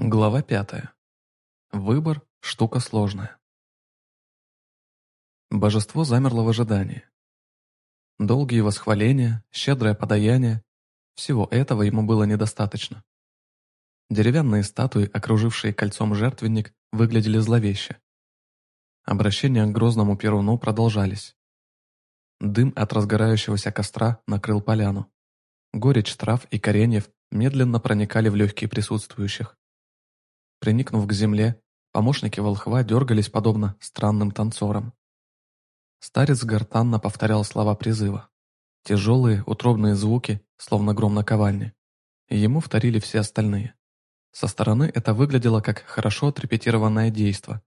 Глава пятая. Выбор – штука сложная. Божество замерло в ожидании. Долгие восхваления, щедрое подаяние – всего этого ему было недостаточно. Деревянные статуи, окружившие кольцом жертвенник, выглядели зловеще. Обращения к грозному перуну продолжались. Дым от разгорающегося костра накрыл поляну. Горечь трав и кореньев медленно проникали в легкие присутствующих. Приникнув к земле, помощники волхва дергались подобно странным танцорам. Старец гортанно повторял слова призыва. Тяжелые, утробные звуки, словно гром на ковальне. Ему вторили все остальные. Со стороны это выглядело как хорошо отрепетированное действо,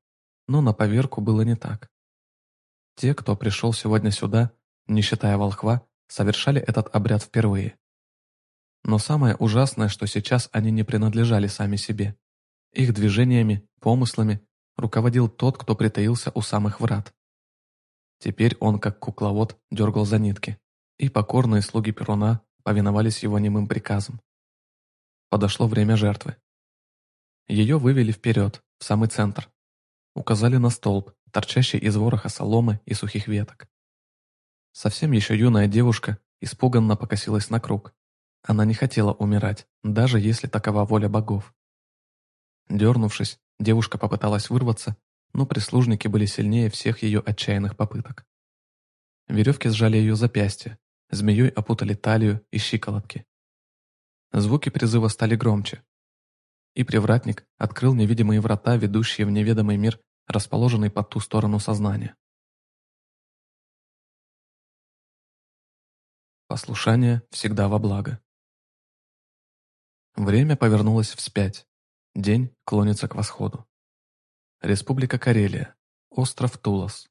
но на поверку было не так. Те, кто пришел сегодня сюда, не считая волхва, совершали этот обряд впервые. Но самое ужасное, что сейчас они не принадлежали сами себе. Их движениями, помыслами руководил тот, кто притаился у самых врат. Теперь он, как кукловод, дергал за нитки, и покорные слуги Перуна повиновались его немым приказам. Подошло время жертвы. Ее вывели вперед, в самый центр. Указали на столб, торчащий из вороха соломы и сухих веток. Совсем еще юная девушка испуганно покосилась на круг. Она не хотела умирать, даже если такова воля богов. Дернувшись, девушка попыталась вырваться, но прислужники были сильнее всех ее отчаянных попыток. Веревки сжали ее запястье, змеей опутали талию и щиколотки. Звуки призыва стали громче. И привратник открыл невидимые врата, ведущие в неведомый мир, расположенный по ту сторону сознания. Послушание всегда во благо. Время повернулось вспять. День клонится к восходу. Республика Карелия. Остров Тулас.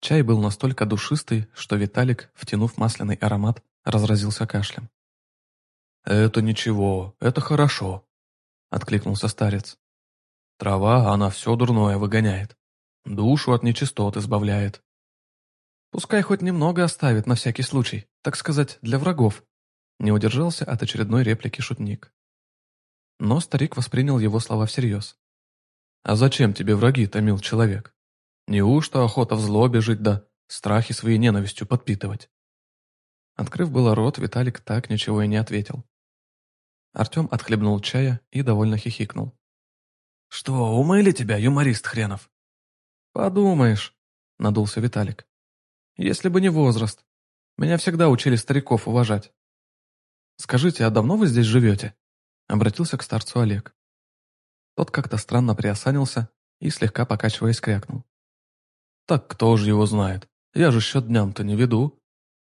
Чай был настолько душистый, что Виталик, втянув масляный аромат, разразился кашлем. «Это ничего, это хорошо», — откликнулся старец. «Трава, она все дурное выгоняет. Душу от нечистот избавляет». «Пускай хоть немного оставит на всякий случай, так сказать, для врагов», — не удержался от очередной реплики шутник. Но старик воспринял его слова всерьез. «А зачем тебе враги, томил человек? Неужто охота в злобе жить да страхи своей ненавистью подпитывать?» Открыв было рот, Виталик так ничего и не ответил. Артем отхлебнул чая и довольно хихикнул. «Что, умыли тебя, юморист хренов?» «Подумаешь», — надулся Виталик. «Если бы не возраст. Меня всегда учили стариков уважать. Скажите, а давно вы здесь живете?» Обратился к старцу Олег. Тот как-то странно приосанился и, слегка покачиваясь, крякнул. «Так кто же его знает? Я же счет дням-то не веду.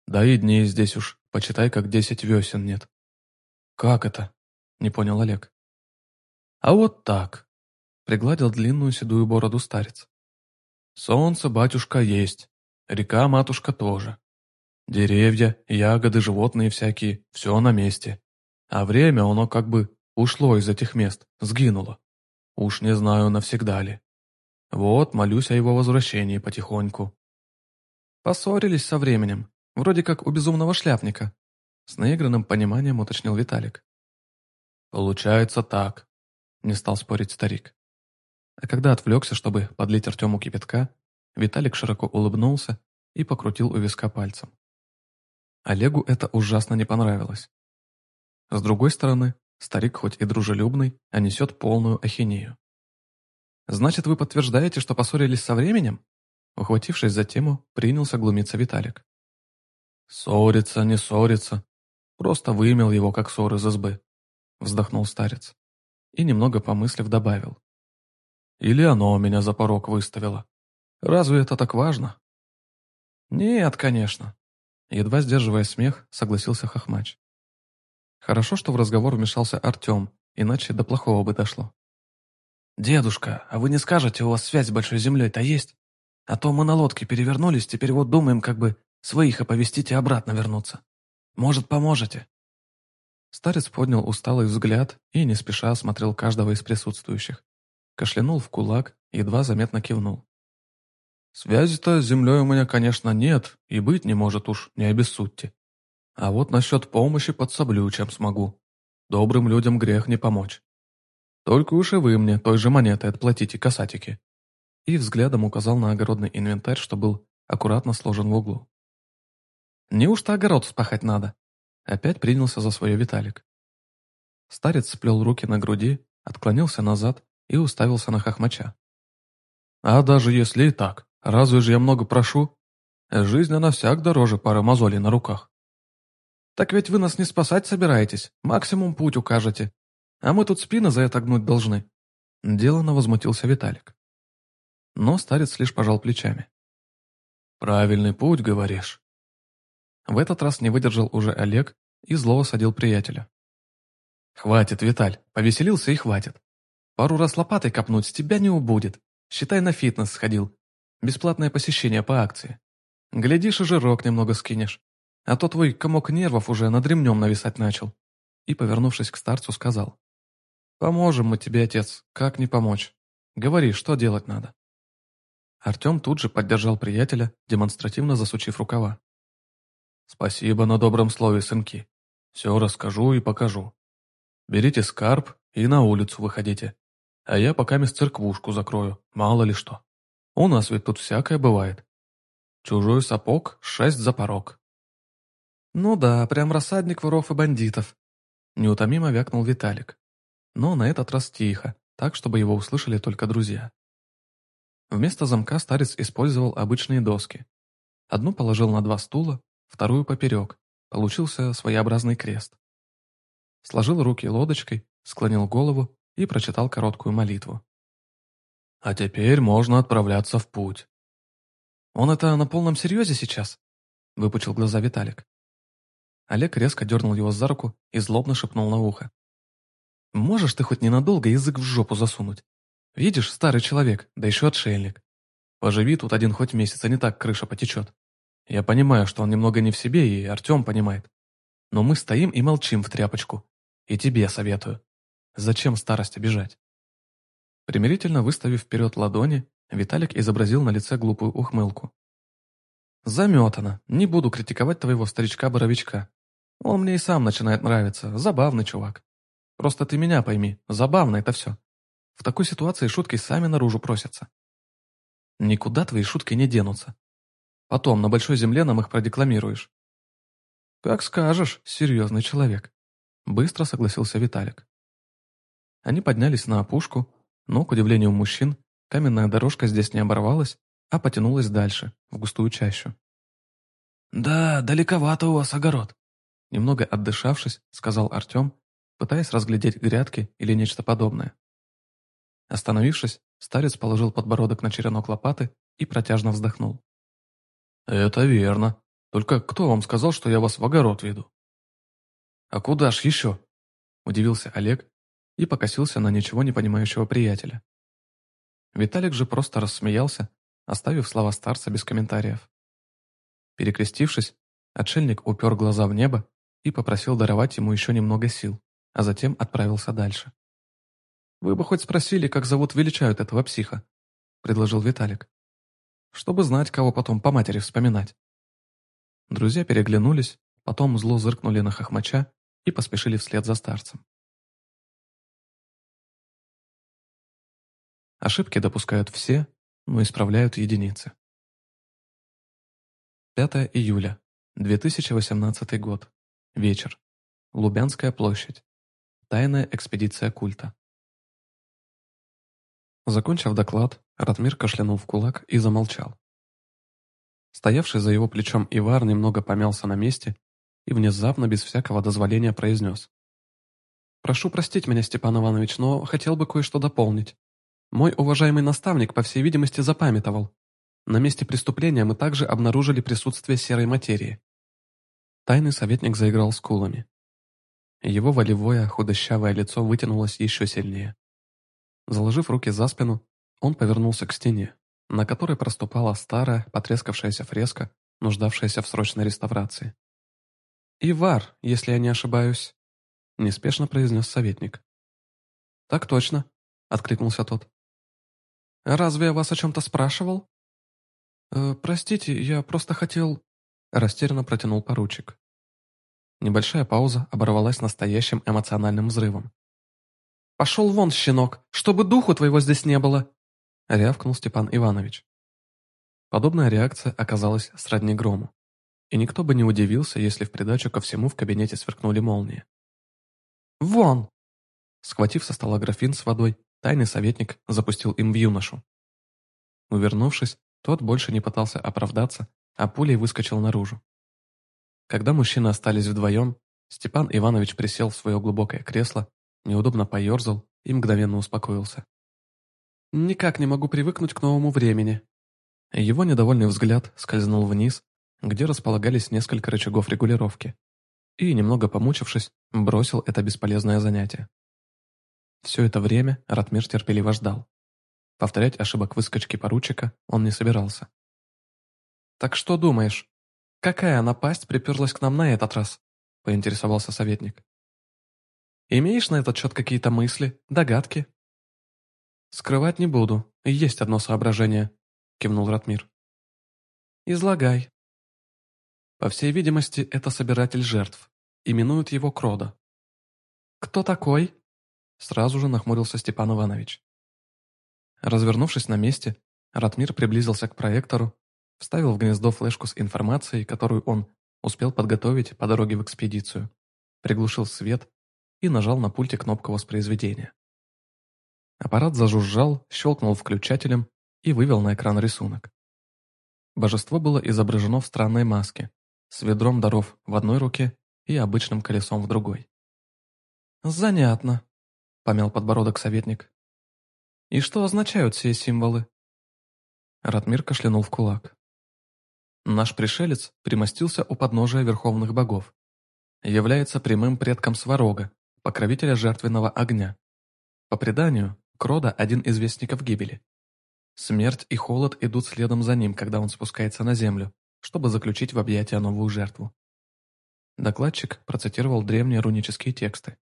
Да и дней здесь уж, почитай, как десять весен нет». «Как это?» — не понял Олег. «А вот так», — пригладил длинную седую бороду старец. «Солнце, батюшка, есть, река-матушка тоже. Деревья, ягоды, животные всякие, все на месте. А время, оно как бы ушло из этих мест, сгинуло. Уж не знаю, навсегда ли. Вот, молюсь о его возвращении потихоньку. Поссорились со временем, вроде как у безумного шляпника. С наигранным пониманием уточнил Виталик. Получается так, не стал спорить старик. А когда отвлекся, чтобы подлить Артему кипятка, Виталик широко улыбнулся и покрутил у виска пальцем. Олегу это ужасно не понравилось. С другой стороны, старик хоть и дружелюбный, а несет полную ахинею. «Значит, вы подтверждаете, что поссорились со временем?» Ухватившись за тему, принялся глумиться Виталик. «Ссориться, не ссориться. Просто вымел его, как ссор из избы», вздохнул старец. И немного помыслив добавил. «Или оно меня за порог выставило. Разве это так важно?» «Нет, конечно», едва сдерживая смех, согласился Хохмач. Хорошо, что в разговор вмешался Артем, иначе до плохого бы дошло. «Дедушка, а вы не скажете, у вас связь с Большой Землей-то есть? А то мы на лодке перевернулись, теперь вот думаем, как бы своих оповестить и обратно вернуться. Может, поможете?» Старец поднял усталый взгляд и не спеша осмотрел каждого из присутствующих. Кашлянул в кулак, едва заметно кивнул. «Связи-то с землей у меня, конечно, нет, и быть не может уж, не обессудьте. А вот насчет помощи подсоблю, чем смогу. Добрым людям грех не помочь. Только уж и вы мне той же монетой отплатите касатики». И взглядом указал на огородный инвентарь, что был аккуратно сложен в углу. «Неужто огород спахать надо?» Опять принялся за свое Виталик. Старец сплел руки на груди, отклонился назад и уставился на хохмача. «А даже если и так, разве же я много прошу? Жизнь она всяк дороже пары мозолей на руках». «Так ведь вы нас не спасать собираетесь, максимум путь укажете. А мы тут спины за это гнуть должны». Делано возмутился Виталик. Но старец лишь пожал плечами. «Правильный путь, говоришь?» В этот раз не выдержал уже Олег и зло садил приятеля. «Хватит, Виталь, повеселился и хватит. Пару раз лопатой копнуть с тебя не убудет. Считай, на фитнес сходил. Бесплатное посещение по акции. Глядишь, и жирок немного скинешь. А то твой комок нервов уже над ремнем нависать начал». И, повернувшись к старцу, сказал. «Поможем мы тебе, отец. Как не помочь? Говори, что делать надо?» Артем тут же поддержал приятеля, демонстративно засучив рукава. «Спасибо на добром слове, сынки. Все расскажу и покажу. Берите скарб и на улицу выходите. А я пока мест церквушку закрою, мало ли что. У нас ведь тут всякое бывает. Чужой сапог, шесть за порог». «Ну да, прям рассадник воров и бандитов», — неутомимо вякнул Виталик. Но на этот раз тихо, так, чтобы его услышали только друзья. Вместо замка старец использовал обычные доски. Одну положил на два стула, вторую поперек. Получился своеобразный крест. Сложил руки лодочкой, склонил голову и прочитал короткую молитву. «А теперь можно отправляться в путь». «Он это на полном серьезе сейчас?» — выпучил глаза Виталик. Олег резко дернул его за руку и злобно шепнул на ухо. «Можешь ты хоть ненадолго язык в жопу засунуть? Видишь, старый человек, да еще отшельник. Поживи тут один хоть месяц, а не так крыша потечет. Я понимаю, что он немного не в себе, и Артем понимает. Но мы стоим и молчим в тряпочку. И тебе советую. Зачем старость обижать? Примирительно выставив вперед ладони, Виталик изобразил на лице глупую ухмылку. «Заметано. Не буду критиковать твоего старичка-боровичка. Он мне и сам начинает нравиться. Забавный чувак. Просто ты меня пойми. Забавно это все. В такой ситуации шутки сами наружу просятся. Никуда твои шутки не денутся. Потом на большой земле нам их продекламируешь. Как скажешь, серьезный человек. Быстро согласился Виталик. Они поднялись на опушку, но, к удивлению мужчин, каменная дорожка здесь не оборвалась, а потянулась дальше, в густую чащу. «Да, далековато у вас огород», — немного отдышавшись, сказал Артем, пытаясь разглядеть грядки или нечто подобное. Остановившись, старец положил подбородок на черенок лопаты и протяжно вздохнул. «Это верно. Только кто вам сказал, что я вас в огород веду?» «А куда ж еще?» – удивился Олег и покосился на ничего не понимающего приятеля. Виталик же просто рассмеялся, оставив слова старца без комментариев. Перекрестившись, отшельник упер глаза в небо и попросил даровать ему еще немного сил, а затем отправился дальше. «Вы бы хоть спросили, как зовут величают этого психа», — предложил Виталик. «Чтобы знать, кого потом по матери вспоминать». Друзья переглянулись, потом зло зыркнули на хохмача и поспешили вслед за старцем. Ошибки допускают все, но исправляют единицы. 5 июля, 2018 год. Вечер. Лубянская площадь. Тайная экспедиция культа. Закончив доклад, Ратмир кашлянул в кулак и замолчал. Стоявший за его плечом Ивар немного помялся на месте и внезапно, без всякого дозволения, произнес. «Прошу простить меня, Степан Иванович, но хотел бы кое-что дополнить. Мой уважаемый наставник, по всей видимости, запамятовал. На месте преступления мы также обнаружили присутствие серой материи». Тайный советник заиграл скулами. Его волевое, худощавое лицо вытянулось еще сильнее. Заложив руки за спину, он повернулся к стене, на которой проступала старая, потрескавшаяся фреска, нуждавшаяся в срочной реставрации. «Ивар, если я не ошибаюсь», — неспешно произнес советник. «Так точно», — откликнулся тот. «Разве я вас о чем-то спрашивал?» «Э, «Простите, я просто хотел...» — растерянно протянул поручик. Небольшая пауза оборвалась настоящим эмоциональным взрывом. «Пошел вон, щенок, чтобы духу твоего здесь не было!» — рявкнул Степан Иванович. Подобная реакция оказалась сродни грому. И никто бы не удивился, если в придачу ко всему в кабинете сверкнули молнии. «Вон!» Схватив со стола графин с водой, тайный советник запустил им в юношу. Увернувшись, тот больше не пытался оправдаться, а пулей выскочил наружу. Когда мужчины остались вдвоем, Степан Иванович присел в свое глубокое кресло, неудобно поерзал и мгновенно успокоился. «Никак не могу привыкнуть к новому времени». Его недовольный взгляд скользнул вниз, где располагались несколько рычагов регулировки, и, немного помучившись, бросил это бесполезное занятие. Все это время Ратмир терпеливо ждал. Повторять ошибок выскочки поручика он не собирался. «Так что думаешь, какая напасть приперлась к нам на этот раз?» – поинтересовался советник. «Имеешь на этот счет какие-то мысли, догадки?» «Скрывать не буду, есть одно соображение», – кивнул Ратмир. «Излагай». По всей видимости, это собиратель жертв. Именуют его Крода. «Кто такой?» Сразу же нахмурился Степан Иванович. Развернувшись на месте, Ратмир приблизился к проектору, вставил в гнездо флешку с информацией, которую он успел подготовить по дороге в экспедицию, приглушил свет и нажал на пульте кнопку воспроизведения. Аппарат зажужжал, щелкнул включателем и вывел на экран рисунок. Божество было изображено в странной маске, с ведром даров в одной руке и обычным колесом в другой. «Занятно», — помял подбородок советник. «И что означают все символы?» Ратмир кашлянул в кулак. Наш пришелец примостился у подножия верховных богов. Является прямым предком Сварога, покровителя жертвенного огня. По преданию, Крода – один из вестников гибели. Смерть и холод идут следом за ним, когда он спускается на землю, чтобы заключить в объятия новую жертву. Докладчик процитировал древние рунические тексты.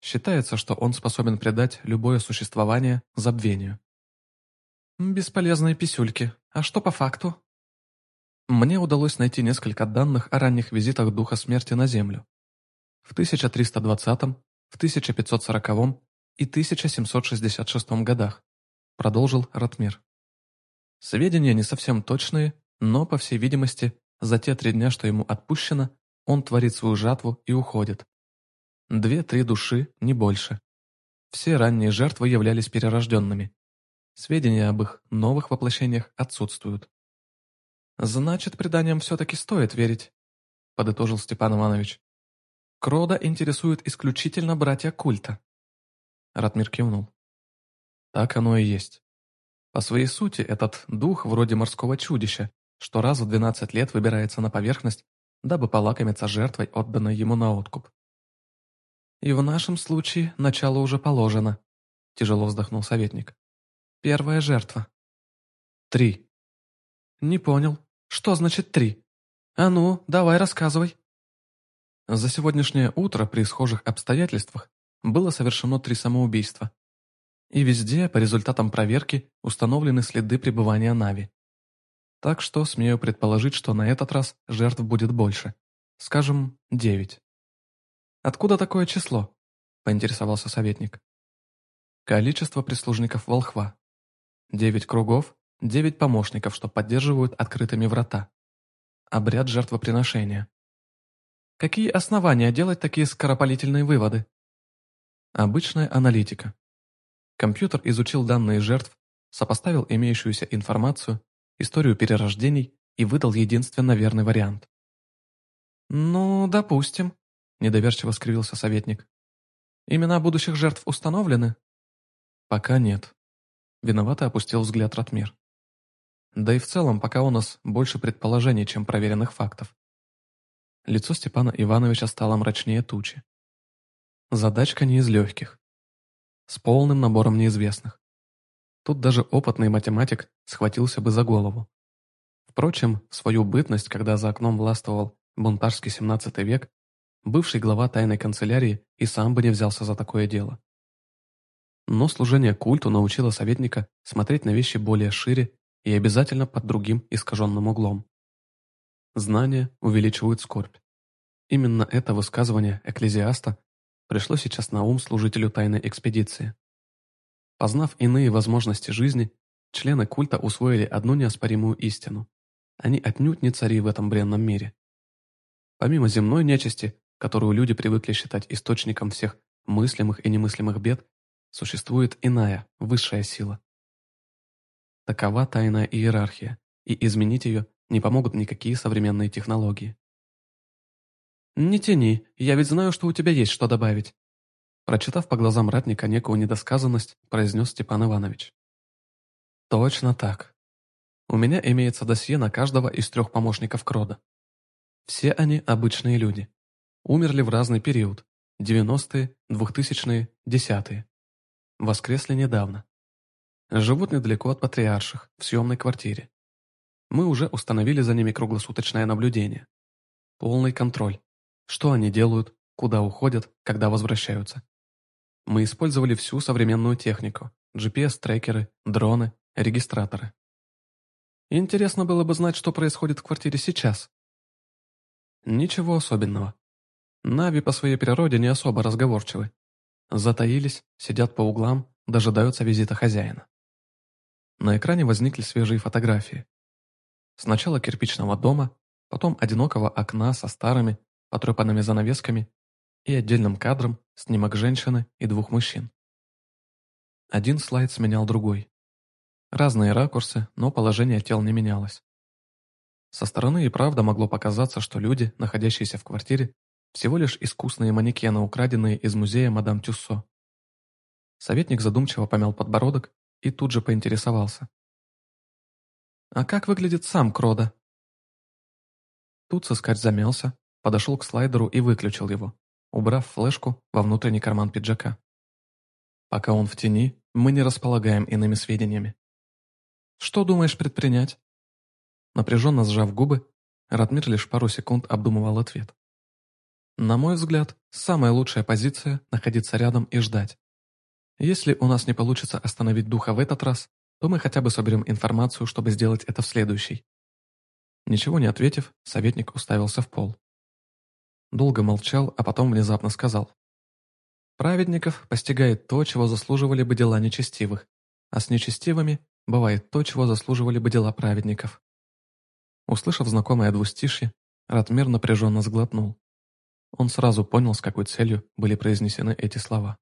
Считается, что он способен предать любое существование забвению. Бесполезные писюльки. А что по факту? Мне удалось найти несколько данных о ранних визитах Духа Смерти на Землю. В 1320, в 1540 и 1766 годах, продолжил Ратмир. Сведения не совсем точные, но, по всей видимости, за те три дня, что ему отпущено, он творит свою жатву и уходит. Две-три души, не больше. Все ранние жертвы являлись перерожденными. Сведения об их новых воплощениях отсутствуют. «Значит, преданиям все-таки стоит верить», — подытожил Степан Иванович. «Крода интересует исключительно братья культа». Ратмир кивнул. Так оно и есть. По своей сути, этот дух вроде морского чудища, что раз в 12 лет выбирается на поверхность, дабы полакомиться жертвой, отданной ему на откуп. «И в нашем случае начало уже положено», – тяжело вздохнул советник. «Первая жертва». «Три». «Не понял. Что значит три? А ну, давай рассказывай». За сегодняшнее утро при схожих обстоятельствах было совершено три самоубийства. И везде, по результатам проверки, установлены следы пребывания Нави. Так что смею предположить, что на этот раз жертв будет больше. Скажем, девять. «Откуда такое число?» – поинтересовался советник. Количество прислужников волхва. Девять кругов, девять помощников, что поддерживают открытыми врата. Обряд жертвоприношения. Какие основания делать такие скоропалительные выводы? Обычная аналитика. Компьютер изучил данные жертв, сопоставил имеющуюся информацию, историю перерождений и выдал единственно верный вариант. «Ну, допустим», Недоверчиво скривился советник. «Имена будущих жертв установлены?» «Пока нет». Виновато опустил взгляд Ратмир. Да и в целом пока у нас больше предположений, чем проверенных фактов. Лицо Степана Ивановича стало мрачнее тучи. Задачка не из легких. С полным набором неизвестных. Тут даже опытный математик схватился бы за голову. Впрочем, в свою бытность, когда за окном властвовал бунтарский 17 век, бывший глава тайной канцелярии и сам бы не взялся за такое дело. Но служение культу научило советника смотреть на вещи более шире и обязательно под другим искаженным углом. Знания увеличивают скорбь. Именно это высказывание экклезиаста пришло сейчас на ум служителю тайной экспедиции. Познав иные возможности жизни, члены культа усвоили одну неоспоримую истину. Они отнюдь не цари в этом бренном мире. Помимо земной нечисти, которую люди привыкли считать источником всех мыслимых и немыслимых бед, существует иная, высшая сила. Такова тайная иерархия, и изменить ее не помогут никакие современные технологии. «Не тяни, я ведь знаю, что у тебя есть что добавить», Прочитав по глазам ратника некую недосказанность, произнес Степан Иванович. «Точно так. У меня имеется досье на каждого из трех помощников Крода. Все они обычные люди. Умерли в разный период. 90-е, 2000-е, 10-е. Воскресли недавно. Живут недалеко от патриарших, в съемной квартире. Мы уже установили за ними круглосуточное наблюдение. Полный контроль. Что они делают, куда уходят, когда возвращаются. Мы использовали всю современную технику. GPS-трекеры, дроны, регистраторы. Интересно было бы знать, что происходит в квартире сейчас. Ничего особенного. Нави по своей природе не особо разговорчивы. Затаились, сидят по углам, дожидаются визита хозяина. На экране возникли свежие фотографии. Сначала кирпичного дома, потом одинокого окна со старыми, потрепанными занавесками и отдельным кадром снимок женщины и двух мужчин. Один слайд сменял другой. Разные ракурсы, но положение тел не менялось. Со стороны и правда могло показаться, что люди, находящиеся в квартире, всего лишь искусные манекены, украденные из музея мадам Тюссо. Советник задумчиво помял подбородок и тут же поинтересовался. «А как выглядит сам Крода?» Тут соскарь замялся, подошел к слайдеру и выключил его убрав флешку во внутренний карман пиджака. Пока он в тени, мы не располагаем иными сведениями. Что думаешь предпринять? Напряженно сжав губы, Ратмир лишь пару секунд обдумывал ответ. На мой взгляд, самая лучшая позиция – находиться рядом и ждать. Если у нас не получится остановить духа в этот раз, то мы хотя бы соберем информацию, чтобы сделать это в следующий. Ничего не ответив, советник уставился в пол. Долго молчал, а потом внезапно сказал. Праведников постигает то, чего заслуживали бы дела нечестивых, а с нечестивыми бывает то, чего заслуживали бы дела праведников. Услышав знакомое двустишье, Ратмир напряженно сглотнул. Он сразу понял, с какой целью были произнесены эти слова.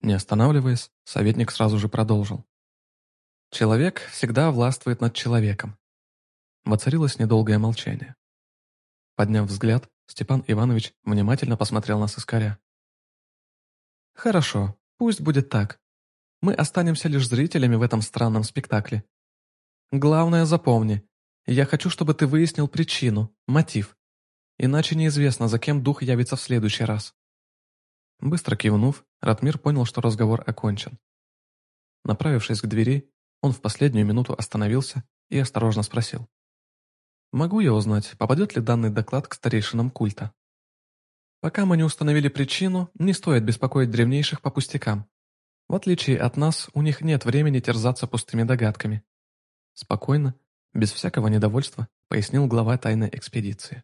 Не останавливаясь, советник сразу же продолжил. «Человек всегда властвует над человеком». Воцарилось недолгое молчание. Подняв взгляд, Степан Иванович внимательно посмотрел на сыскаря. «Хорошо, пусть будет так. Мы останемся лишь зрителями в этом странном спектакле. Главное запомни, я хочу, чтобы ты выяснил причину, мотив. Иначе неизвестно, за кем дух явится в следующий раз». Быстро кивнув, Ратмир понял, что разговор окончен. Направившись к двери, он в последнюю минуту остановился и осторожно спросил. Могу я узнать, попадет ли данный доклад к старейшинам культа? Пока мы не установили причину, не стоит беспокоить древнейших по пустякам. В отличие от нас, у них нет времени терзаться пустыми догадками. Спокойно, без всякого недовольства, пояснил глава тайной экспедиции.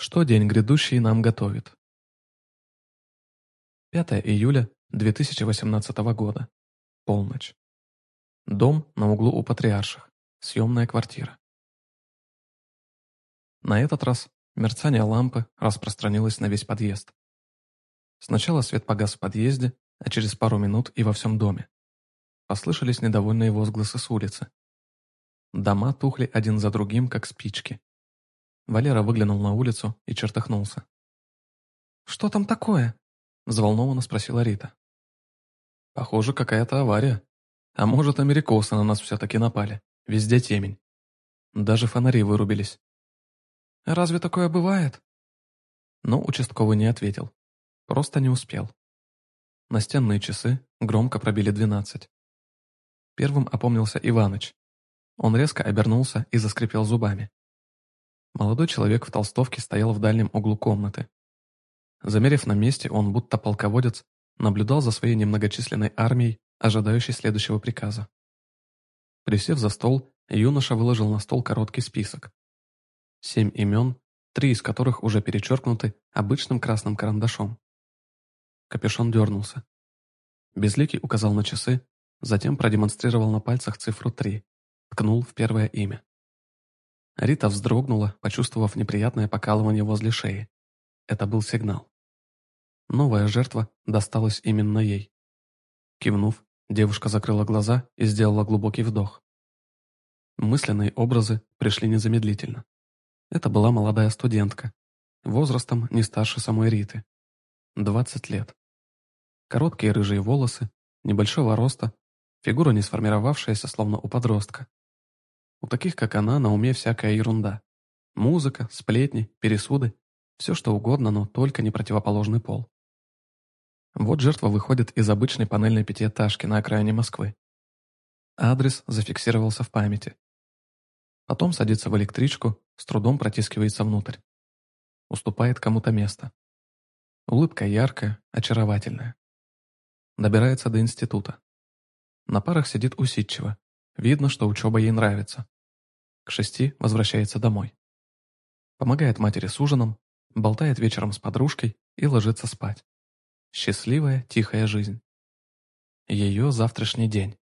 Что день грядущий нам готовит? 5 июля 2018 года. Полночь. Дом на углу у Патриарших. Съемная квартира. На этот раз мерцание лампы распространилось на весь подъезд. Сначала свет погас в подъезде, а через пару минут и во всем доме. Послышались недовольные возгласы с улицы. Дома тухли один за другим, как спички. Валера выглянул на улицу и чертыхнулся. «Что там такое?» – взволнованно спросила Рита. «Похоже, какая-то авария», а может, америкосы на нас все-таки напали. Везде темень. Даже фонари вырубились. «Разве такое бывает?» Но участковый не ответил. Просто не успел. Настенные часы громко пробили двенадцать. Первым опомнился Иваныч. Он резко обернулся и заскрипел зубами. Молодой человек в толстовке стоял в дальнем углу комнаты. Замерев на месте, он, будто полководец, наблюдал за своей немногочисленной армией ожидающий следующего приказа. Присев за стол, юноша выложил на стол короткий список. Семь имен, три из которых уже перечеркнуты обычным красным карандашом. Капюшон дернулся. Безликий указал на часы, затем продемонстрировал на пальцах цифру три, ткнул в первое имя. Рита вздрогнула, почувствовав неприятное покалывание возле шеи. Это был сигнал. Новая жертва досталась именно ей. Кивнув, девушка закрыла глаза и сделала глубокий вдох. Мысленные образы пришли незамедлительно. Это была молодая студентка, возрастом не старше самой Риты. 20 лет. Короткие рыжие волосы, небольшого роста, фигура не сформировавшаяся, словно у подростка. У таких, как она, на уме всякая ерунда. Музыка, сплетни, пересуды, все что угодно, но только не противоположный пол. Вот жертва выходит из обычной панельной пятиэтажки на окраине Москвы. Адрес зафиксировался в памяти. Потом садится в электричку, с трудом протискивается внутрь. Уступает кому-то место. Улыбка яркая, очаровательная. Добирается до института. На парах сидит усидчиво. Видно, что учеба ей нравится. К шести возвращается домой. Помогает матери с ужином, болтает вечером с подружкой и ложится спать. Счастливая, тихая жизнь. Ее завтрашний день.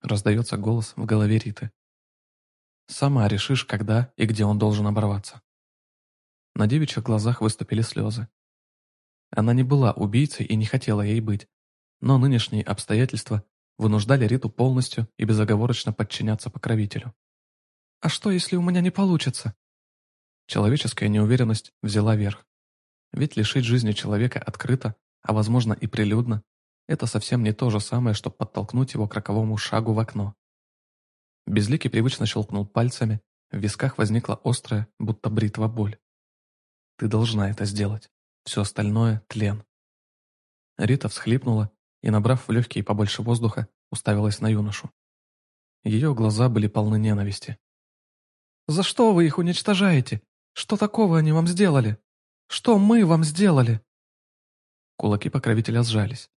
Раздается голос в голове Риты. Сама решишь, когда и где он должен оборваться. На девичьих глазах выступили слезы. Она не была убийцей и не хотела ей быть, но нынешние обстоятельства вынуждали Риту полностью и безоговорочно подчиняться покровителю. «А что, если у меня не получится?» Человеческая неуверенность взяла верх. Ведь лишить жизни человека открыто а возможно и прилюдно, это совсем не то же самое, что подтолкнуть его к роковому шагу в окно. Безликий привычно щелкнул пальцами, в висках возникла острая, будто бритва боль. «Ты должна это сделать. Все остальное — тлен». Рита всхлипнула и, набрав в легкие побольше воздуха, уставилась на юношу. Ее глаза были полны ненависти. «За что вы их уничтожаете? Что такого они вам сделали? Что мы вам сделали?» Кулаки покровителя сжались.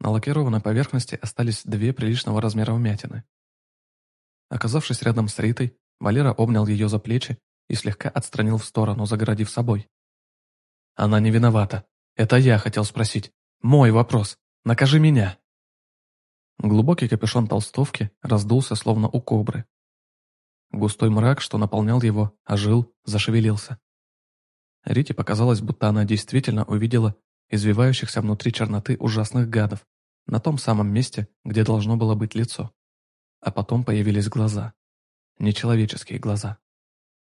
На лакированной поверхности остались две приличного размера вмятины. Оказавшись рядом с Ритой, Валера обнял ее за плечи и слегка отстранил в сторону, загородив собой. «Она не виновата. Это я хотел спросить. Мой вопрос. Накажи меня!» Глубокий капюшон толстовки раздулся, словно у кобры. Густой мрак, что наполнял его, ожил, зашевелился. Рите показалось, будто она действительно увидела извивающихся внутри черноты ужасных гадов, на том самом месте, где должно было быть лицо. А потом появились глаза. Нечеловеческие глаза.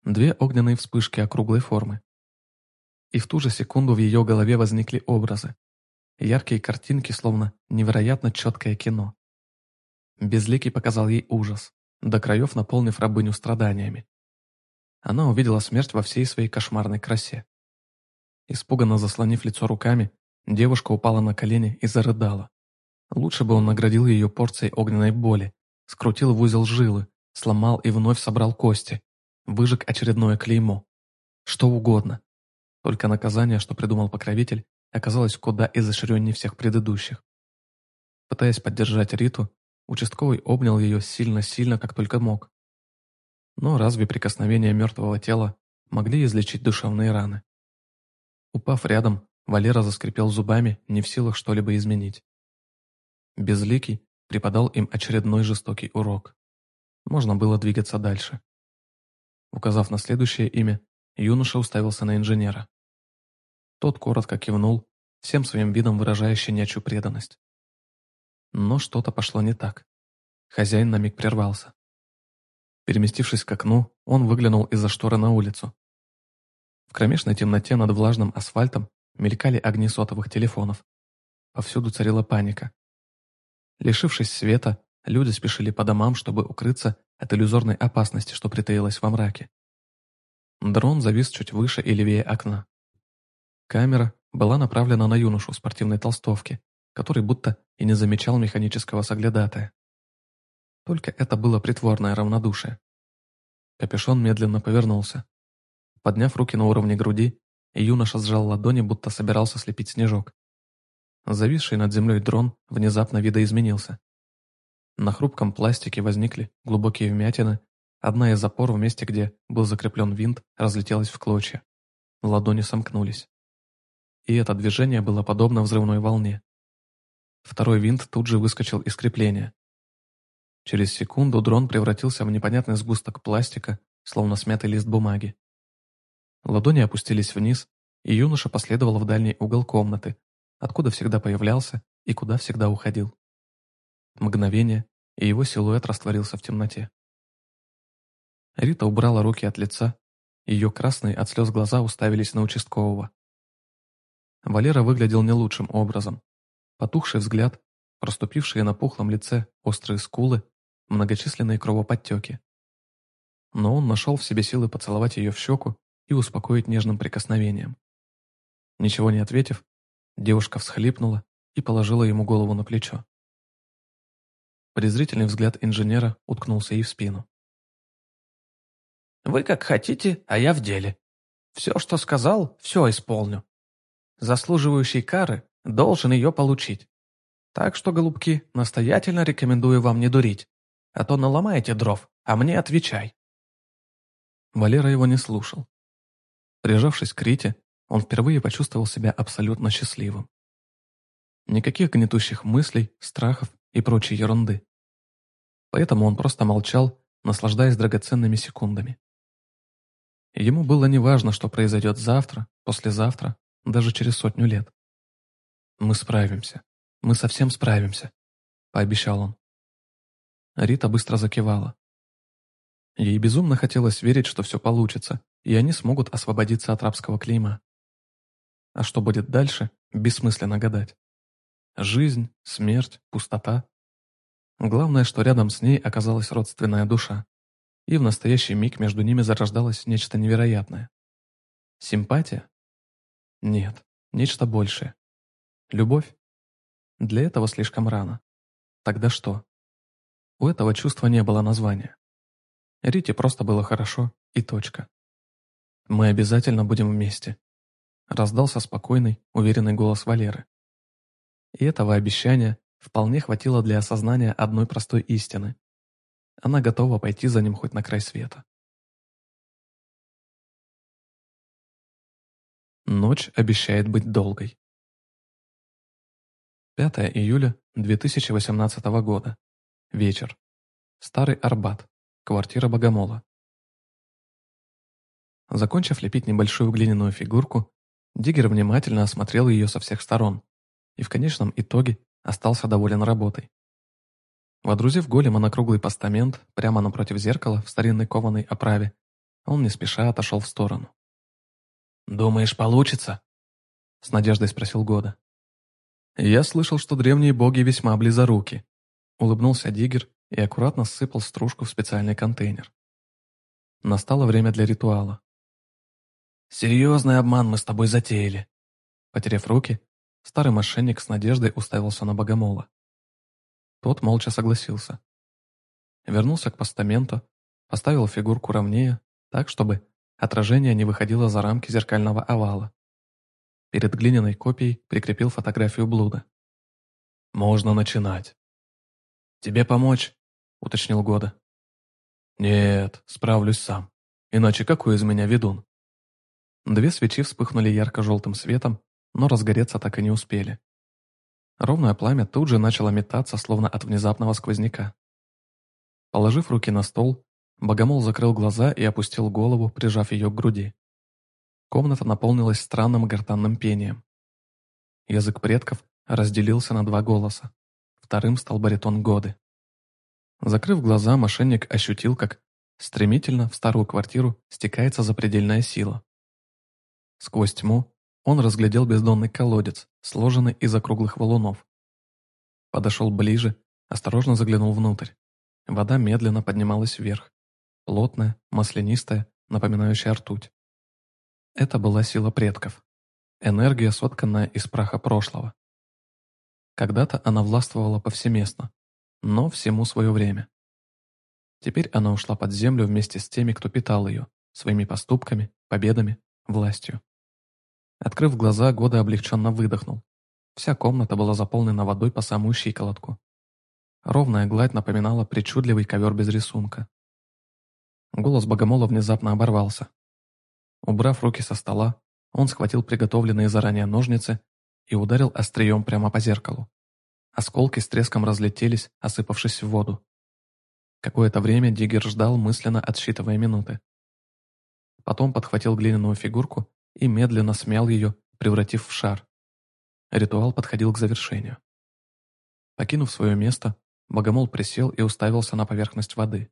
Две огненные вспышки округлой формы. И в ту же секунду в ее голове возникли образы. Яркие картинки, словно невероятно четкое кино. Безликий показал ей ужас, до краев наполнив рабыню страданиями. Она увидела смерть во всей своей кошмарной красе. Испуганно заслонив лицо руками, девушка упала на колени и зарыдала. Лучше бы он наградил ее порцией огненной боли, скрутил в узел жилы, сломал и вновь собрал кости, выжег очередное клеймо. Что угодно. Только наказание, что придумал покровитель, оказалось куда изощреннее всех предыдущих. Пытаясь поддержать Риту, участковый обнял ее сильно-сильно, как только мог. Но разве прикосновения мертвого тела могли излечить душевные раны? Упав рядом, Валера заскрипел зубами, не в силах что-либо изменить. Безликий преподал им очередной жестокий урок. Можно было двигаться дальше. Указав на следующее имя, юноша уставился на инженера. Тот коротко кивнул, всем своим видом выражая щенячью преданность. Но что-то пошло не так. Хозяин на миг прервался. Переместившись к окну, он выглянул из-за шторы на улицу. В кромешной темноте над влажным асфальтом мелькали огни сотовых телефонов. Повсюду царила паника. Лишившись света, люди спешили по домам, чтобы укрыться от иллюзорной опасности, что притаилась во мраке. Дрон завис чуть выше и левее окна. Камера была направлена на юношу в спортивной толстовке, который будто и не замечал механического соглядатая. Только это было притворное равнодушие. Капюшон медленно повернулся. Подняв руки на уровне груди, юноша сжал ладони, будто собирался слепить снежок. Зависший над землей дрон внезапно видоизменился. На хрупком пластике возникли глубокие вмятины, одна из запор в месте, где был закреплен винт, разлетелась в клочья. Ладони сомкнулись. И это движение было подобно взрывной волне. Второй винт тут же выскочил из крепления. Через секунду дрон превратился в непонятный сгусток пластика, словно смятый лист бумаги. Ладони опустились вниз, и юноша последовал в дальний угол комнаты, откуда всегда появлялся и куда всегда уходил. Мгновение, и его силуэт растворился в темноте. Рита убрала руки от лица, ее красные от слез глаза уставились на участкового. Валера выглядел не лучшим образом. Потухший взгляд, проступившие на пухлом лице острые скулы, многочисленные кровоподтеки. Но он нашел в себе силы поцеловать ее в щеку и успокоить нежным прикосновением. Ничего не ответив, девушка всхлипнула и положила ему голову на плечо. Презрительный взгляд инженера уткнулся ей в спину. «Вы как хотите, а я в деле. Все, что сказал, все исполню. Заслуживающий кары должен ее получить. Так что, голубки, настоятельно рекомендую вам не дурить, а то наломаете дров, а мне отвечай». Валера его не слушал. Прижавшись к Рите, он впервые почувствовал себя абсолютно счастливым. Никаких гнетущих мыслей, страхов и прочей ерунды. Поэтому он просто молчал, наслаждаясь драгоценными секундами. Ему было неважно, что произойдет завтра, послезавтра, даже через сотню лет. «Мы справимся. Мы совсем справимся», — пообещал он. Рита быстро закивала. Ей безумно хотелось верить, что все получится, и они смогут освободиться от рабского клейма. А что будет дальше, бессмысленно гадать. Жизнь, смерть, пустота. Главное, что рядом с ней оказалась родственная душа. И в настоящий миг между ними зарождалось нечто невероятное. Симпатия? Нет, нечто большее. Любовь? Для этого слишком рано. Тогда что? У этого чувства не было названия. Рите просто было хорошо и точка. Мы обязательно будем вместе. Раздался спокойный, уверенный голос Валеры. И этого обещания вполне хватило для осознания одной простой истины. Она готова пойти за ним хоть на край света. Ночь обещает быть долгой. 5 июля 2018 года. Вечер. Старый Арбат. Квартира Богомола. Закончив лепить небольшую глиняную фигурку, Диггер внимательно осмотрел ее со всех сторон и в конечном итоге остался доволен работой. Водрузив голема на круглый постамент прямо напротив зеркала в старинной кованой оправе, он не спеша отошел в сторону. «Думаешь, получится?» — с надеждой спросил Года. «Я слышал, что древние боги весьма близоруки», — улыбнулся Диггер и аккуратно сыпал стружку в специальный контейнер. Настало время для ритуала. «Серьезный обман мы с тобой затеяли». Потеряв руки, старый мошенник с надеждой уставился на богомола. Тот молча согласился. Вернулся к постаменту, поставил фигурку ровнее, так, чтобы отражение не выходило за рамки зеркального овала. Перед глиняной копией прикрепил фотографию блуда. «Можно начинать». «Тебе помочь?» — уточнил Года. «Нет, справлюсь сам. Иначе какой из меня ведун?» Две свечи вспыхнули ярко-желтым светом, но разгореться так и не успели. Ровное пламя тут же начало метаться, словно от внезапного сквозняка. Положив руки на стол, Богомол закрыл глаза и опустил голову, прижав ее к груди. Комната наполнилась странным гортанным пением. Язык предков разделился на два голоса. Вторым стал баритон годы. Закрыв глаза, мошенник ощутил, как стремительно в старую квартиру стекается запредельная сила. Сквозь тьму он разглядел бездонный колодец, сложенный из округлых валунов. Подошел ближе, осторожно заглянул внутрь. Вода медленно поднималась вверх. Плотная, маслянистая, напоминающая ртуть. Это была сила предков. Энергия, сотканная из праха прошлого. Когда-то она властвовала повсеместно, но всему свое время. Теперь она ушла под землю вместе с теми, кто питал ее, своими поступками, победами, властью. Открыв глаза, Года облегченно выдохнул. Вся комната была заполнена водой по самую щиколотку. ровная гладь напоминала причудливый ковер без рисунка. Голос Богомола внезапно оборвался. Убрав руки со стола, он схватил приготовленные заранее ножницы и ударил острием прямо по зеркалу. Осколки с треском разлетелись, осыпавшись в воду. Какое-то время Диггер ждал, мысленно отсчитывая минуты. Потом подхватил глиняную фигурку и медленно смял ее, превратив в шар. Ритуал подходил к завершению. Покинув свое место, Богомол присел и уставился на поверхность воды.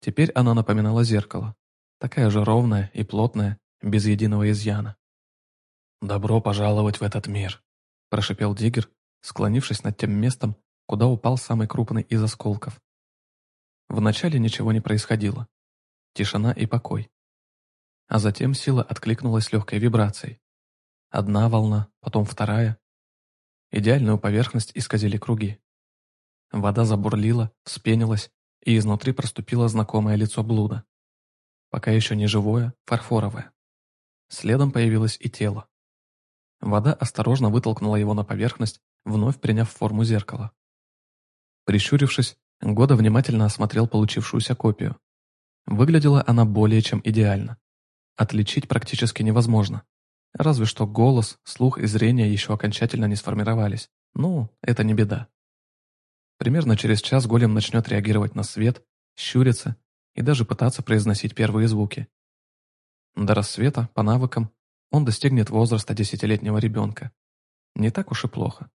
Теперь она напоминала зеркало, такая же ровная и плотная, без единого изъяна. «Добро пожаловать в этот мир», – прошипел Диггер, склонившись над тем местом, куда упал самый крупный из осколков. Вначале ничего не происходило. Тишина и покой. А затем сила откликнулась легкой вибрацией. Одна волна, потом вторая. Идеальную поверхность исказили круги. Вода забурлила, вспенилась, и изнутри проступило знакомое лицо блуда. Пока еще не живое, фарфоровое. Следом появилось и тело. Вода осторожно вытолкнула его на поверхность, вновь приняв форму зеркала. Прищурившись, Года внимательно осмотрел получившуюся копию. Выглядела она более чем идеально. Отличить практически невозможно. Разве что голос, слух и зрение еще окончательно не сформировались. Ну, это не беда. Примерно через час голем начнет реагировать на свет, щуриться и даже пытаться произносить первые звуки. До рассвета, по навыкам, он достигнет возраста десятилетнего ребенка. Не так уж и плохо.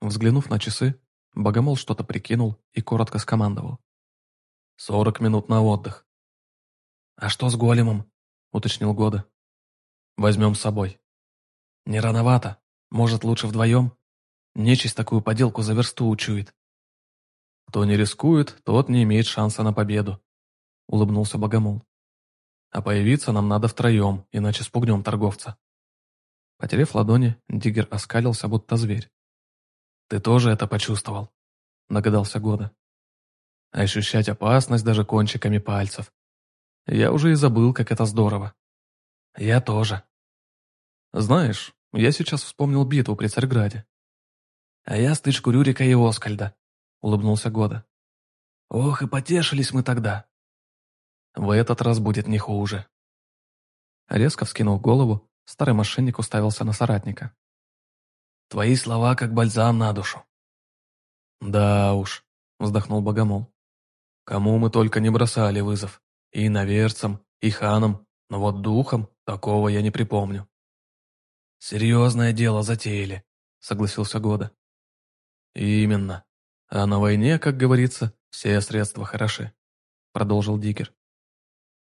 Взглянув на часы, Богомол что-то прикинул и коротко скомандовал. «Сорок минут на отдых». «А что с големом?» — уточнил Года. «Возьмем с собой». «Не рановато. Может, лучше вдвоем? Нечисть такую поделку за версту учует». «Кто не рискует, тот не имеет шанса на победу», — улыбнулся Богомол. «А появиться нам надо втроем, иначе спугнем торговца». Потерев ладони, Диггер оскалился, будто зверь. «Ты тоже это почувствовал?» – догадался Года. «Ощущать опасность даже кончиками пальцев. Я уже и забыл, как это здорово. Я тоже. Знаешь, я сейчас вспомнил битву при Царьграде. А я стычку Рюрика и Оскальда», – улыбнулся Года. «Ох, и потешились мы тогда». «В этот раз будет не хуже». Резко вскинул голову, старый мошенник уставился на соратника. Твои слова как бальзам на душу. Да уж, вздохнул Богомол. Кому мы только не бросали вызов. И наверцам, и ханам, но вот духом такого я не припомню. Серьезное дело затеяли, согласился Года. Именно. А на войне, как говорится, все средства хороши, продолжил Дикер.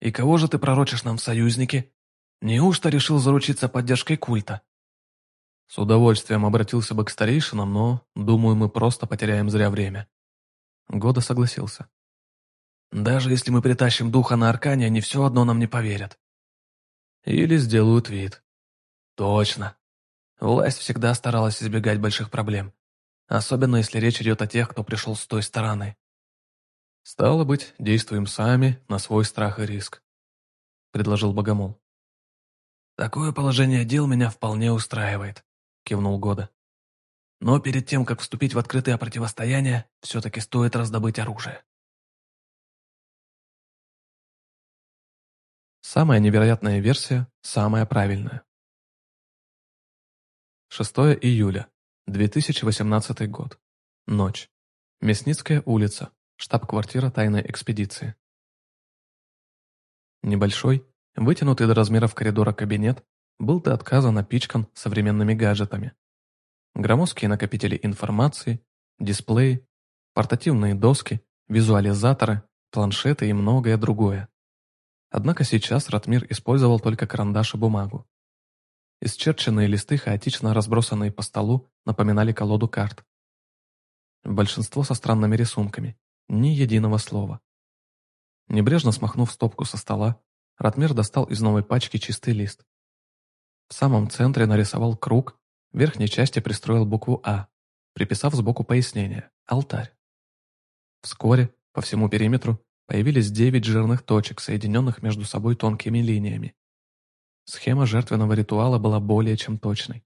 И кого же ты пророчишь нам в союзники? Неужто решил заручиться поддержкой культа? С удовольствием обратился бы к старейшинам, но, думаю, мы просто потеряем зря время. Года согласился. Даже если мы притащим духа на Аркане, они все одно нам не поверят. Или сделают вид. Точно. Власть всегда старалась избегать больших проблем. Особенно если речь идет о тех, кто пришел с той стороны. Стало быть, действуем сами, на свой страх и риск. Предложил Богомол. Такое положение дел меня вполне устраивает кивнул Года. Но перед тем, как вступить в открытое противостояние, все-таки стоит раздобыть оружие. Самая невероятная версия, самая правильная. 6 июля, 2018 год. Ночь. Мясницкая улица, штаб-квартира тайной экспедиции. Небольшой, вытянутый до размеров коридора кабинет был до отказа напичкан современными гаджетами. Громоздкие накопители информации, дисплеи, портативные доски, визуализаторы, планшеты и многое другое. Однако сейчас Ратмир использовал только карандаш и бумагу. Исчерченные листы, хаотично разбросанные по столу, напоминали колоду карт. Большинство со странными рисунками, ни единого слова. Небрежно смахнув стопку со стола, Ратмир достал из новой пачки чистый лист. В самом центре нарисовал круг, в верхней части пристроил букву «А», приписав сбоку пояснение «Алтарь». Вскоре по всему периметру появились девять жирных точек, соединенных между собой тонкими линиями. Схема жертвенного ритуала была более чем точной.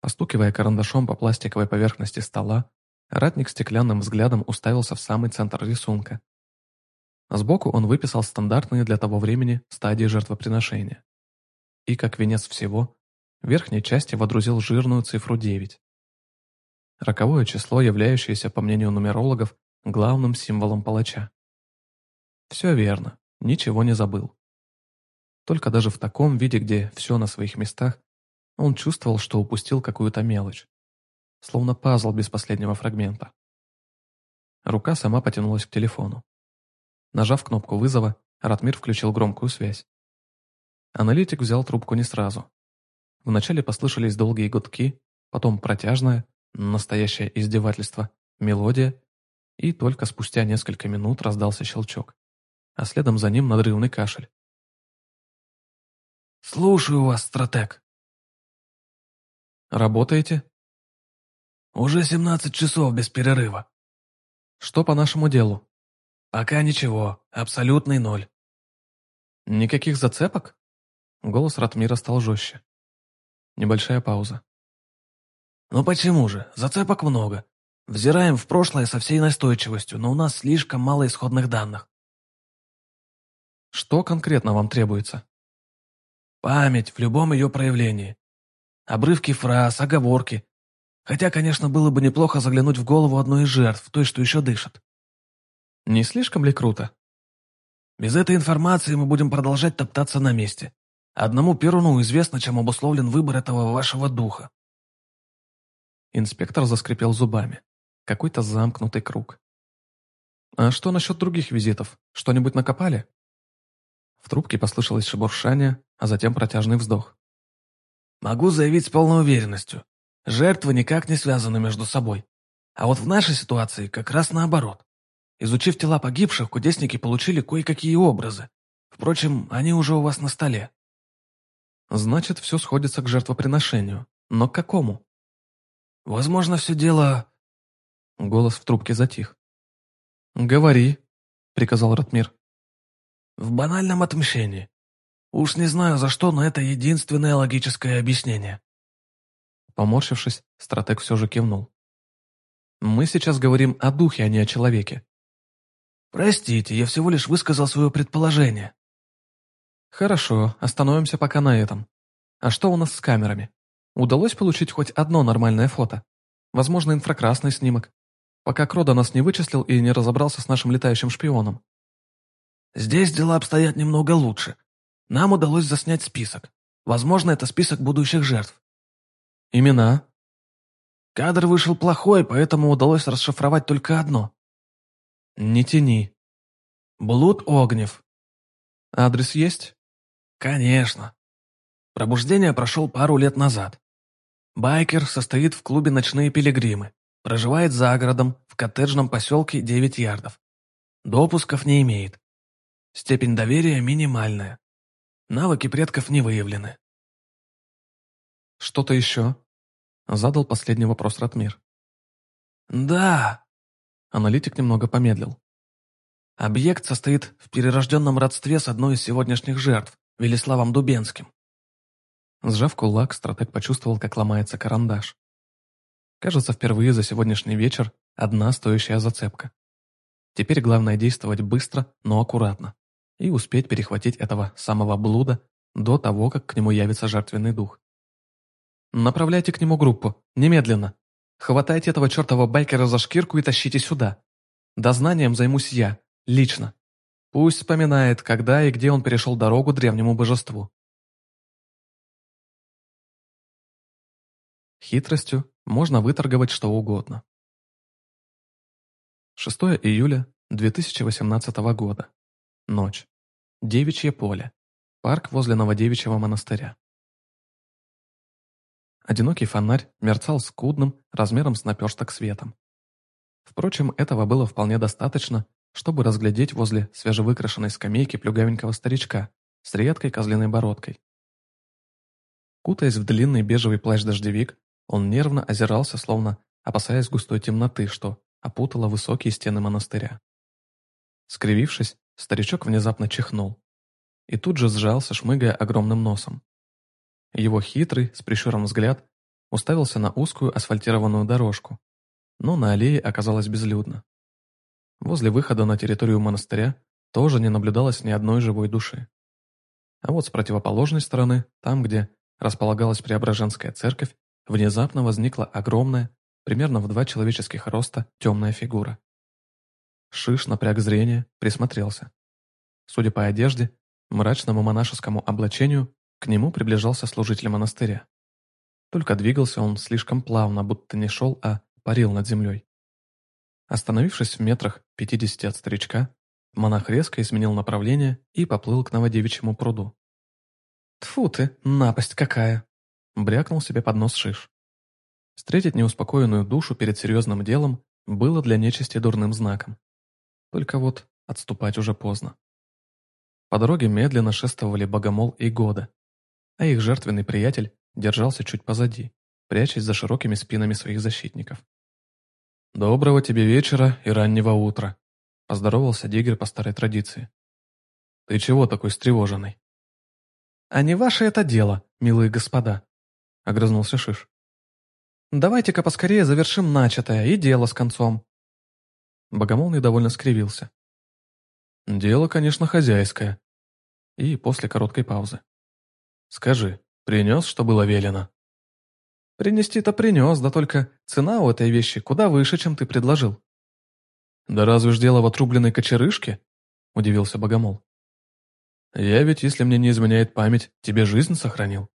Постукивая карандашом по пластиковой поверхности стола, Ратник стеклянным взглядом уставился в самый центр рисунка. Сбоку он выписал стандартные для того времени стадии жертвоприношения. И, как венец всего, в верхней части водрузил жирную цифру 9. Роковое число, являющееся, по мнению нумерологов, главным символом палача. Все верно, ничего не забыл. Только даже в таком виде, где все на своих местах, он чувствовал, что упустил какую-то мелочь. Словно пазл без последнего фрагмента. Рука сама потянулась к телефону. Нажав кнопку вызова, Ратмир включил громкую связь. Аналитик взял трубку не сразу. Вначале послышались долгие гудки, потом протяжное, настоящее издевательство, мелодия, и только спустя несколько минут раздался щелчок, а следом за ним надрывный кашель. «Слушаю вас, стратег». «Работаете?» «Уже семнадцать часов без перерыва». «Что по нашему делу?» «Пока ничего. Абсолютный ноль». «Никаких зацепок?» Голос Ратмира стал жестче. Небольшая пауза. «Ну почему же? Зацепок много. Взираем в прошлое со всей настойчивостью, но у нас слишком мало исходных данных». «Что конкретно вам требуется?» «Память в любом ее проявлении. Обрывки фраз, оговорки. Хотя, конечно, было бы неплохо заглянуть в голову одной из жертв, той, что еще дышит. Не слишком ли круто? Без этой информации мы будем продолжать топтаться на месте. Одному Перуну известно, чем обусловлен выбор этого вашего духа. Инспектор заскрипел зубами. Какой-то замкнутый круг. «А что насчет других визитов? Что-нибудь накопали?» В трубке послышалось шебуршание, а затем протяжный вздох. «Могу заявить с полной уверенностью. Жертвы никак не связаны между собой. А вот в нашей ситуации как раз наоборот. Изучив тела погибших, кудесники получили кое-какие образы. Впрочем, они уже у вас на столе. Значит, все сходится к жертвоприношению. Но к какому? Возможно, все дело... Голос в трубке затих. «Говори», — приказал Ратмир. «В банальном отмщении. Уж не знаю за что, но это единственное логическое объяснение». Поморщившись, стратег все же кивнул. «Мы сейчас говорим о духе, а не о человеке. «Простите, я всего лишь высказал свое предположение». «Хорошо, остановимся пока на этом. А что у нас с камерами? Удалось получить хоть одно нормальное фото? Возможно, инфракрасный снимок. Пока Крода нас не вычислил и не разобрался с нашим летающим шпионом». «Здесь дела обстоят немного лучше. Нам удалось заснять список. Возможно, это список будущих жертв». «Имена?» Кадр вышел плохой, поэтому удалось расшифровать только одно. «Не тяни». «Блуд Огнев». «Адрес есть?» «Конечно. Пробуждение прошел пару лет назад. Байкер состоит в клубе «Ночные пилигримы», проживает за городом в коттеджном поселке 9 ярдов. Допусков не имеет. Степень доверия минимальная. Навыки предков не выявлены. «Что-то еще?» Задал последний вопрос Ратмир. «Да, Аналитик немного помедлил. Объект состоит в перерожденном родстве с одной из сегодняшних жертв, Велиславом Дубенским. Сжав кулак, стратег почувствовал, как ломается карандаш. Кажется, впервые за сегодняшний вечер одна стоящая зацепка. Теперь главное действовать быстро, но аккуратно, и успеть перехватить этого самого блуда до того, как к нему явится жертвенный дух. «Направляйте к нему группу, немедленно!» Хватайте этого чертова байкера за шкирку и тащите сюда. Дознанием займусь я, лично. Пусть вспоминает, когда и где он перешел дорогу древнему божеству. Хитростью можно выторговать что угодно. 6 июля 2018 года. Ночь. Девичье поле. Парк возле Новодевичьего монастыря. Одинокий фонарь мерцал скудным, размером с наперсток светом. Впрочем, этого было вполне достаточно, чтобы разглядеть возле свежевыкрашенной скамейки плюгавенького старичка с редкой козлиной бородкой. Кутаясь в длинный бежевый плащ-дождевик, он нервно озирался, словно опасаясь густой темноты, что опутала высокие стены монастыря. Скривившись, старичок внезапно чихнул и тут же сжался, шмыгая огромным носом. Его хитрый, с прищуром взгляд, уставился на узкую асфальтированную дорожку, но на аллее оказалось безлюдно. Возле выхода на территорию монастыря тоже не наблюдалось ни одной живой души. А вот с противоположной стороны, там, где располагалась Преображенская церковь, внезапно возникла огромная, примерно в два человеческих роста, темная фигура. Шиш напряг зрение, присмотрелся. Судя по одежде, мрачному монашескому облачению, к нему приближался служитель монастыря. Только двигался он слишком плавно, будто не шел, а парил над землей. Остановившись в метрах пятидесяти от старичка, монах резко изменил направление и поплыл к новодевичьему пруду. «Тьфу ты, напасть какая!» — брякнул себе под нос шиш. Встретить неуспокоенную душу перед серьезным делом было для нечисти дурным знаком. Только вот отступать уже поздно. По дороге медленно шествовали Богомол и Года, а их жертвенный приятель держался чуть позади, прячась за широкими спинами своих защитников. «Доброго тебе вечера и раннего утра», – поздоровался Диггер по старой традиции. «Ты чего такой встревоженный?» «А не ваше это дело, милые господа», – огрызнулся Шиш. «Давайте-ка поскорее завершим начатое и дело с концом». Богомол недовольно скривился. «Дело, конечно, хозяйское». И после короткой паузы. «Скажи, принес, что было велено?» Принести-то принес, да только цена у этой вещи куда выше, чем ты предложил. Да разве ж дело в отрубленной кочерышке? Удивился Богомол. Я ведь, если мне не изменяет память, тебе жизнь сохранил.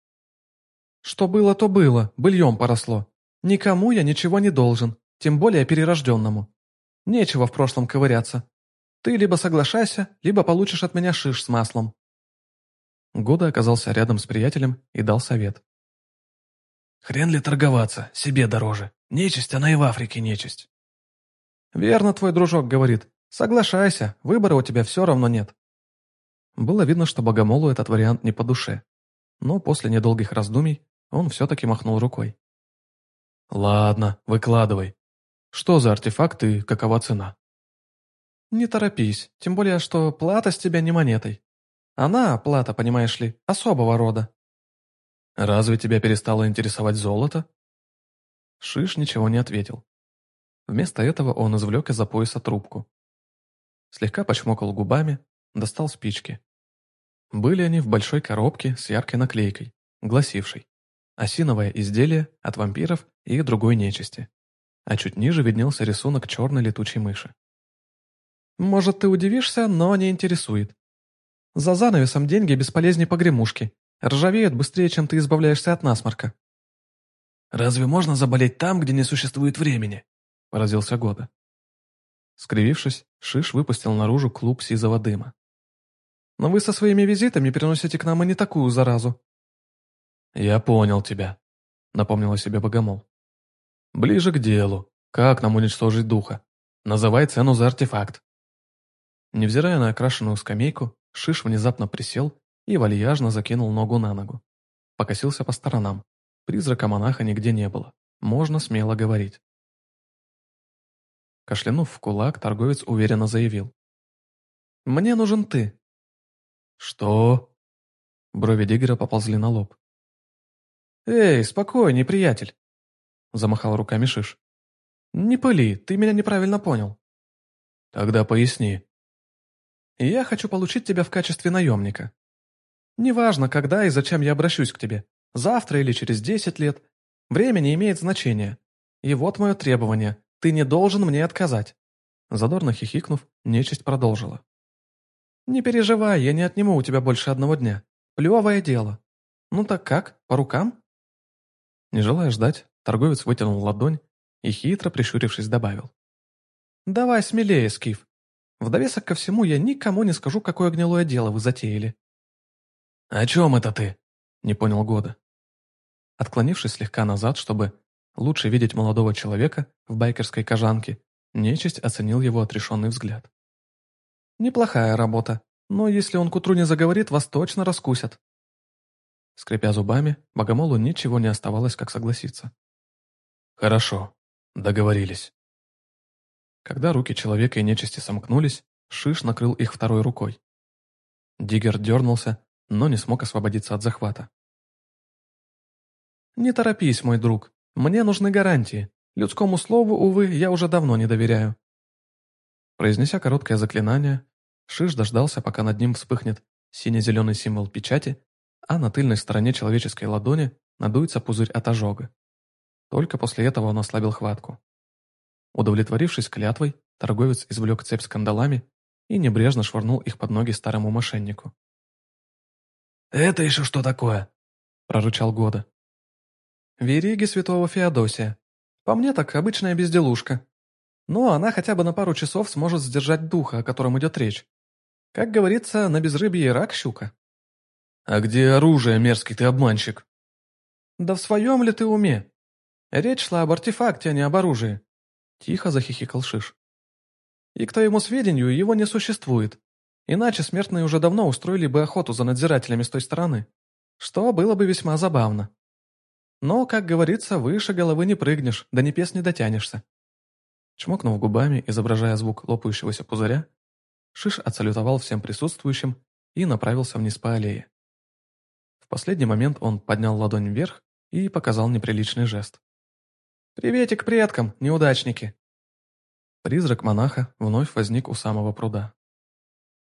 Что было, то было, быльем поросло. Никому я ничего не должен, тем более перерожденному. Нечего в прошлом ковыряться. Ты либо соглашайся, либо получишь от меня шиш с маслом. Года оказался рядом с приятелем и дал совет. Хрен ли торговаться, себе дороже. Нечисть, она и в Африке нечисть. Верно твой дружок говорит. Соглашайся, выбора у тебя все равно нет. Было видно, что Богомолу этот вариант не по душе. Но после недолгих раздумий он все-таки махнул рукой. «Ладно, выкладывай. Что за артефакт и какова цена?» «Не торопись, тем более, что плата с тебя не монетой. Она, плата, понимаешь ли, особого рода. «Разве тебя перестало интересовать золото?» Шиш ничего не ответил. Вместо этого он извлек из-за пояса трубку. Слегка почмокал губами, достал спички. Были они в большой коробке с яркой наклейкой, гласившей «Осиновое изделие от вампиров и другой нечисти». А чуть ниже виднелся рисунок черной летучей мыши. «Может, ты удивишься, но не интересует. За занавесом деньги бесполезнее погремушки, Ржавеют быстрее, чем ты избавляешься от насморка. «Разве можно заболеть там, где не существует времени?» – поразился Года. Скривившись, Шиш выпустил наружу клуб сизого дыма. «Но вы со своими визитами приносите к нам и не такую заразу». «Я понял тебя», — напомнил о себе Богомол. «Ближе к делу. Как нам уничтожить духа? Называй цену за артефакт». Невзирая на окрашенную скамейку, Шиш внезапно присел и вальяжно закинул ногу на ногу. Покосился по сторонам. Призрака монаха нигде не было. Можно смело говорить. Кашлянув в кулак, торговец уверенно заявил. «Мне нужен ты». «Что?» Брови Диггера поползли на лоб. «Эй, спокойней, приятель!» Замахал руками Шиш. «Не пыли, ты меня неправильно понял». «Тогда поясни». «Я хочу получить тебя в качестве наемника. Неважно, когда и зачем я обращусь к тебе. Завтра или через десять лет. Время не имеет значения. И вот мое требование. Ты не должен мне отказать». Задорно хихикнув, нечисть продолжила. «Не переживай, я не отниму у тебя больше одного дня. Плевое дело. Ну так как, по рукам?» Не желая ждать, торговец вытянул ладонь и, хитро прищурившись, добавил. «Давай смелее, Скиф. В довесок ко всему я никому не скажу, какое гнилое дело вы затеяли. «О чем это ты?» – не понял Года. Отклонившись слегка назад, чтобы лучше видеть молодого человека в байкерской кожанке, нечисть оценил его отрешенный взгляд. «Неплохая работа, но если он к утру не заговорит, вас точно раскусят». Скрипя зубами, Богомолу ничего не оставалось, как согласиться. «Хорошо, договорились». Когда руки человека и нечисти сомкнулись, Шиш накрыл их второй рукой. Диггер дернулся, но не смог освободиться от захвата. «Не торопись, мой друг. Мне нужны гарантии. Людскому слову, увы, я уже давно не доверяю». Произнеся короткое заклинание, Шиш дождался, пока над ним вспыхнет сине-зеленый символ печати, а на тыльной стороне человеческой ладони надуется пузырь от ожога. Только после этого он ослабил хватку. Удовлетворившись клятвой, торговец извлек цепь с кандалами и небрежно швырнул их под ноги старому мошеннику. «Это еще что такое?» – прорычал Года. «Вериги святого Феодосия. По мне так обычная безделушка. Но она хотя бы на пару часов сможет сдержать духа, о котором идет речь. Как говорится, на безрыбье рак щука». «А где оружие, мерзкий ты обманщик?» «Да в своем ли ты уме? Речь шла об артефакте, а не об оружии», – тихо захихикал Шиш. «И к твоему сведению, его не существует. Иначе смертные уже давно устроили бы охоту за надзирателями с той стороны, что было бы весьма забавно. Но, как говорится, выше головы не прыгнешь, да небес не дотянешься». Чмокнув губами, изображая звук лопающегося пузыря, Шиш отсалютовал всем присутствующим и направился вниз по аллее. В последний момент он поднял ладонь вверх и показал неприличный жест. «Приветик предкам, неудачники!» Призрак монаха вновь возник у самого пруда.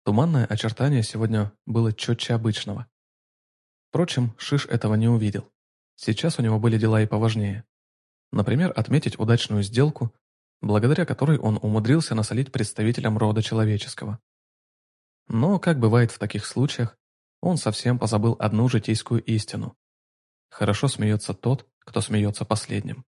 Туманное очертание сегодня было четче обычного. Впрочем, Шиш этого не увидел. Сейчас у него были дела и поважнее. Например, отметить удачную сделку, благодаря которой он умудрился насолить представителям рода человеческого. Но, как бывает в таких случаях, он совсем позабыл одну житейскую истину. Хорошо смеется тот, кто смеется последним.